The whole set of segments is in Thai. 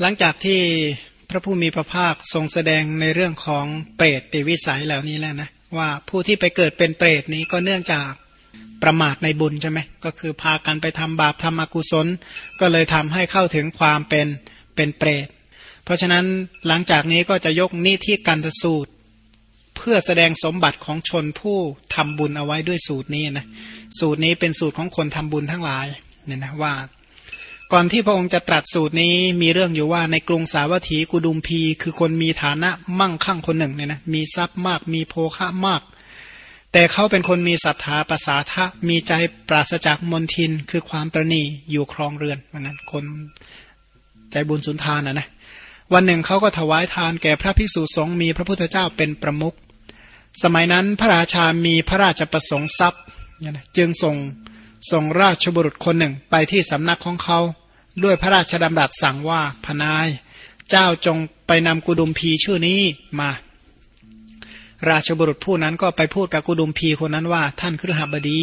หลังจากที่พระผู้มีพระภาคทรงแสดงในเรื่องของเปรตติวิสัยเหล่านี้แล้วนะว่าผู้ที่ไปเกิดเป็นเปรตนี้ก็เนื่องจากประมาทในบุญใช่ไหมก็คือพากันไปทำบาปทำอกุศล ก็เลยทำให้เข้าถึงความเป็นเป็นเปรต เพราะฉะนั้นหลังจากนี้ก็จะยกนิธิกันทสูตร เพื่อแสดงสมบัติของชนผู้ทำบุญเอาไว้ด้วยสูตรนี้นะสูตรนี้เป็นสูตรของคนทำบุญทั้งหลายเนี่ยนะว่า ก่อนที่พระองค์จะตรัสสูตรนี้มีเรื่องอยู่ว่าในกรุงสาวัตถีกุดุมพี คือคนมีฐานะมั่งคั่งคนหนึ่งเนี่ยนะมีทรัพย์มากมีโภคะมาก แต่เขาเป็นคนมีศรัทธาภาษาทะมีใจปราศจากมนทินคือความประณีอยู่ครองเรือนเหมือนกันคนใจบุญสุนทานนะนะวันหนึ่งเขาก็ถวายทานแก่พระภิกษุสงฆ์มีพระพุทธเจ้าเป็นประมุขสมัยนั้นพระราชามีพระราชประสงค์ทรัพย์จึงส่งส่งราชบุรุษคนหนึ่งไปที่สำนักของเขา ด้วยพระราชดำรัสสั่งว่าพนาย เจ้าจงไปนำกุดุมพีชื่อนี้มา ราชบุรุษผู้นั้นก็ไปพูดกับกุดุมพีคนนั้นว่า ท่านครหบดี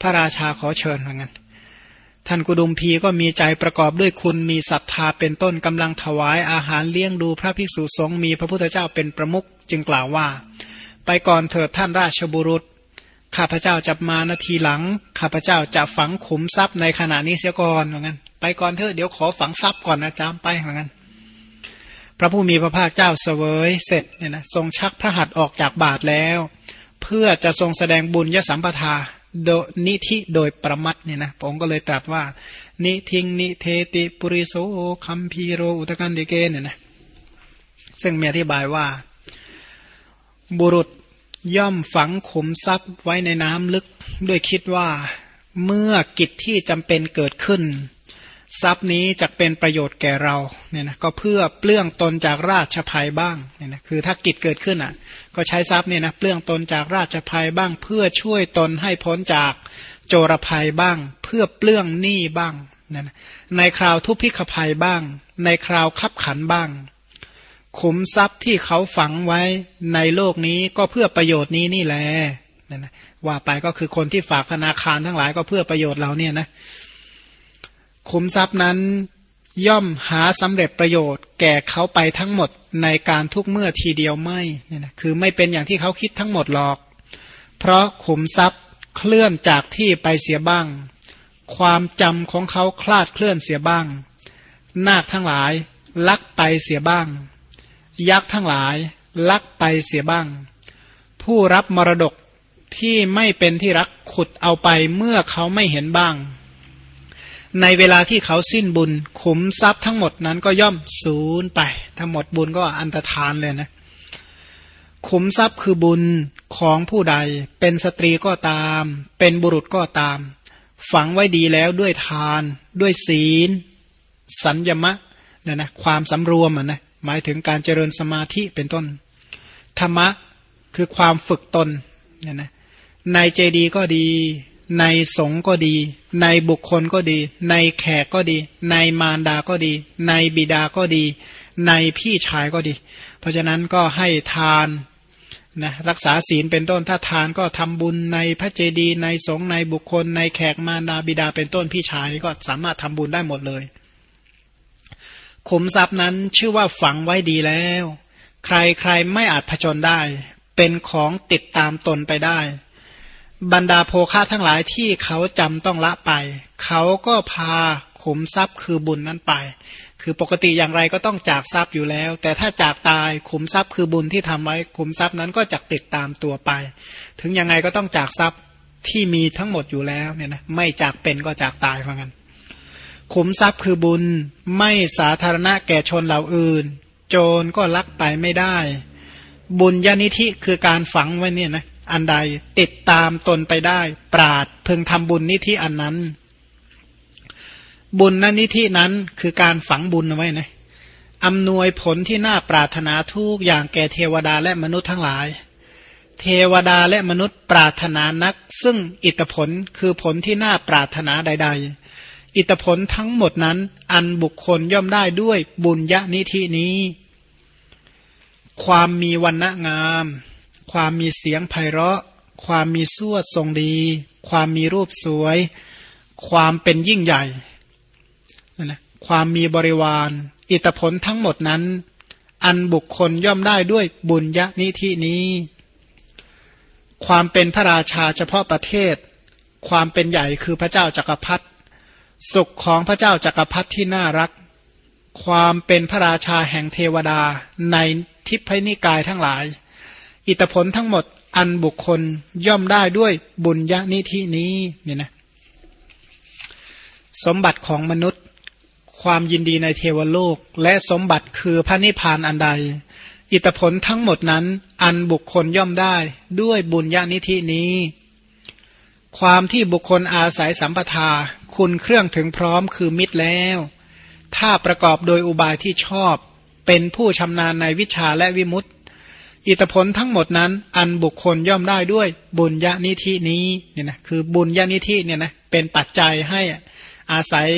พระราชาขอเชิญเหมือนกันท่านกุดุมพีก็มีใจประกอบด้วยคุณมีศรัทธาเป็นต้นกำลังถวายอาหารเลี้ยงดูพระภิกษุสงฆ์มีพระพุทธเจ้าเป็นประมุขจึงกล่าวว่า ไปก่อนเถิดท่านราชบุรุษ ข้าพเจ้าจะมานาทีหลัง ข้าพเจ้าจะฝังขุมทรัพย์ในขณะนี้เสียก่อนเหมือนกัน ไปก่อนเถอะเดี๋ยวขอฝังทรัพย์ก่อนนะจามไปเหมือนกันพระผู้มีพระภาคเจ้าเสวยเสร็จเนี่ยนะทรงชักพระหัตถ์ออกจากบาทแล้ว เพื่อจะทรงแสดงบุญยสัมปทาโดนิธิโดยประมัดเนี่ยนะพระองค์ก็เลยตรัสว่า นิทิงนิเทติปุริโสคัมพีโรอุตกันเดเกเนี่ยนะซึ่งมีอธิบายว่า บุรุษย่อมฝังขุมทรัพย์ไว้ในน้ำลึกด้วยคิดว่า เมื่อกิจที่จำเป็นเกิดขึ้น ทรัพย์นี้จะเป็นประโยชน์แก่เราเนี่ยนะก็เพื่อเปลื้องตนจากราชภัยบ้างเนี่ยนะคือถ้ากิจเกิดขึ้นอะ ก็ใช้ทรัพย์เนี่ยนะเปลื้องตนจากราชภัยบ้าง เพื่อช่วยตนให้พ้นจากโจรภัยบ้าง เพื่อเปลื้องหนี้บ้างเนี่ยนะในคราวทุพพิขภัยบ้าง ในคราวคับขันบ้าง ขุมทรัพย์ที่เขาฝังไว้ในโลกนี้ก็เพื่อประโยชน์นี้นี่แหละนั่นนะว่าไปก็คือคนที่ฝากธนาคารทั้งหลายก็เพื่อประโยชน์เราเนี่ยนะ ขุมทรัพย์นั้นย่อมหาสำเร็จประโยชน์ แก่เขาไปทั้งหมดในการทุกเมื่อทีเดียวไม่เนี่ยนะคือไม่เป็นอย่างที่เขาคิดทั้งหมดหรอก เพราะขุมทรัพย์เคลื่อนจากที่ไปเสียบ้าง ความจำของเขาคลาดเคลื่อนเสียบ้าง นาคทั้งหลาย ลักไปเสียบ้าง ยักษ์ทั้งหลาย ลักไปเสียบ้าง ผู้รับมรดกที่ไม่เป็นที่รักขุดเอาไปเมื่อเขาไม่เห็นบ้าง ในเวลาที่เขาสิ้นบุญขุมทรัพย์ทั้งหมดนั้นก็ย่อมสูญไป ทั้งหมดบุญก็อันตรธานเลยนะขุมทรัพย์คือบุญของผู้ใด เป็นสตรีก็ตาม เป็นบุรุษก็ตาม ฝังไว้ดีแล้วด้วยทาน ด้วยศีล สัญญมะเนี่ยนะความสำรวมอะนะหมายถึงการเจริญสมาธิเป็นต้น ธรรมะคือความฝึกตนเนี่ยนะในเจดีก็ดี ในสงก็ดี ในบุคคลก็ดี ในแขกก็ดี ในมารดาก็ดี ในบิดาก็ดี ในพี่ชายก็ดี เพราะฉะนั้นก็ให้ทานนะรักษาศีลเป็นต้นถ้าทานก็ทำบุญในพระเจดีย์ในสงในบุคคล ในแขกมารดาบิดาเป็นต้นพี่ชายก็สามารถทำบุญได้หมดเลยขุมทรัพย์นั้นชื่อว่าฝังไว้ดีแล้ว ใครใครไม่อาจผจญได้ เป็นของติดตามตนไปได้ บรรดาโภคาทั้งหลายที่เขาจำต้องละไป เขาก็พาขุมทรัพย์คือบุญนั้นไป คือปกติอย่างไรก็ต้องจากทรัพย์อยู่แล้ว แต่ถ้าจากตายขุมทรัพย์คือบุญที่ทำไว้ขุมทรัพย์นั้นก็จะติดตามตัวไป ถึงยังไงก็ต้องจากทรัพย์ที่มีทั้งหมดอยู่แล้วเนี่ยนะไม่จากเป็นก็จากตายเหมือนกันขุมทรัพย์คือบุญไม่สาธารณะแก่ชนเหล่าอื่น โจรก็ลักไปไม่ได้ บุญญาณิธิคือการฝังไว้เนี่ยนะ อันใด ติดตามตนไปได้ ปราดพึงทำบุญนิธิอันนั้น บุญนันนิธินั้นคือการฝังบุญเอาไว้นะอำนวยผลที่น่าปรารถนาทุกอย่างแก่เทวดาและมนุษย์ทั้งหลาย เทวดาและมนุษย์ปรารถนานัก ซึ่งอิทธผลคือผลที่น่าปรารถนาใด ๆ อิทผลทั้งหมดนั้น อันบุคคลย่อมได้ด้วยบุญญานิธินี้ ความมีวันณะงาม ความมีเสียงไพเราะ ความมีสวดทรงดี ความมีรูปสวย ความเป็นยิ่งใหญ่นะความมีบริวาร อิตผลทั้งหมดนั้น อันบุคคลย่อมได้ด้วยบุญยะนิธินี้ ความเป็นพระราชาเฉพาะประเทศ ความเป็นใหญ่คือพระเจ้าจักรพรรดิสุขของพระเจ้าจักรพรรดิที่น่ารัก ความเป็นพระราชาแห่งเทวดาในทิพยนิกายทั้งหลาย อิตผลทั้งหมดอันบุคคลย่อมได้ด้วยบุญญานิธินี้เนี่ยนะสมบัติของมนุษย์ ความยินดีในเทวโลก และสมบัติคือพระนิพพานอันใด อิตผลทั้งหมดนั้น อันบุคคลย่อมได้ด้วยบุญญานิธินี้ ความที่บุคคลอาศัยสัมปทา คุณเครื่องถึงพร้อมคือมิตรแล้ว ถ้าประกอบโดยอุบายที่ชอบ เป็นผู้ชำนาญในวิชาและวิมุตติ อิตผลทั้งหมดนั้น อันบุคคลย่อมได้ด้วยบุญญาณิธินี้เนี่ยนะคือบุญญาณิธิเนี่ยนะเป็นปัจจัยให้อาศัย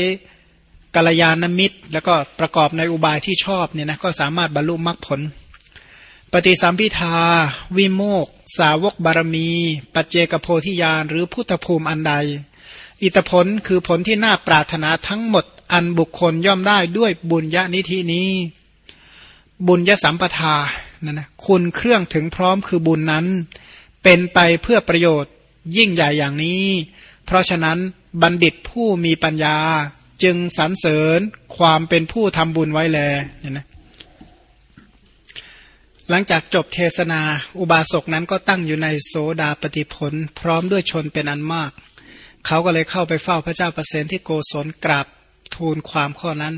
กัลยาณมิตร แล้วก็ประกอบในอุบายที่ชอบเนี่ยนะก็สามารถบรรลุมรรคผล ปฏิสัมพิทา วิโมก สาวกบารมี ปัจเจกโพธิญาณหรือพุทธภูมิอันใด อิตผลคือผลที่น่าปรารถนาทั้งหมด อันบุคคลย่อมได้ด้วยบุญญาณิธินี้ บุญยสัมปทา นั่นนะคุณเครื่องถึงพร้อมคือบุญนั้น เป็นไปเพื่อประโยชน์ยิ่งใหญ่อย่างนี้ เพราะฉะนั้นบัณฑิตผู้มีปัญญาจึงสรรเสริญความเป็นผู้ทำบุญไว้แลเนี่ยนะหลังจากจบเทศนาอุบาสกนั้นก็ตั้งอยู่ในโสดาปฏิผล พร้อมด้วยชนเป็นอันมาก เขาก็เลยเข้าไปเฝ้าพระเจ้าประเสนที่โกศลกราบทูลความข้อนั้น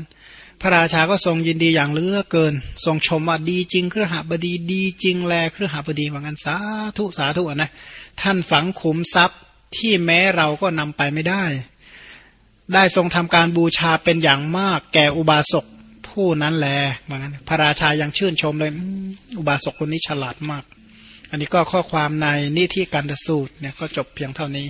ระราชาก็ทรงยินดีอย่างเลือเกิน ทรงชมว่าดีจริงเครือหบดีดีจริงแลเครือหบดีว่างั้นสาธุสาธุนะท่านฝังขุมทรัพย์ที่แม้เราก็นำไปไม่ได้ ได้ทรงทำการบูชาเป็นอย่างมาก แก่อุบาสกผู้นั้นแลว่างั้นพระราชายังชื่นชมเลยอุบาสกคนนี้ฉลาดมาก อันนี้ก็ข้อความในนิธิการสูตรเนี่ยก็จบเพียงเท่านี้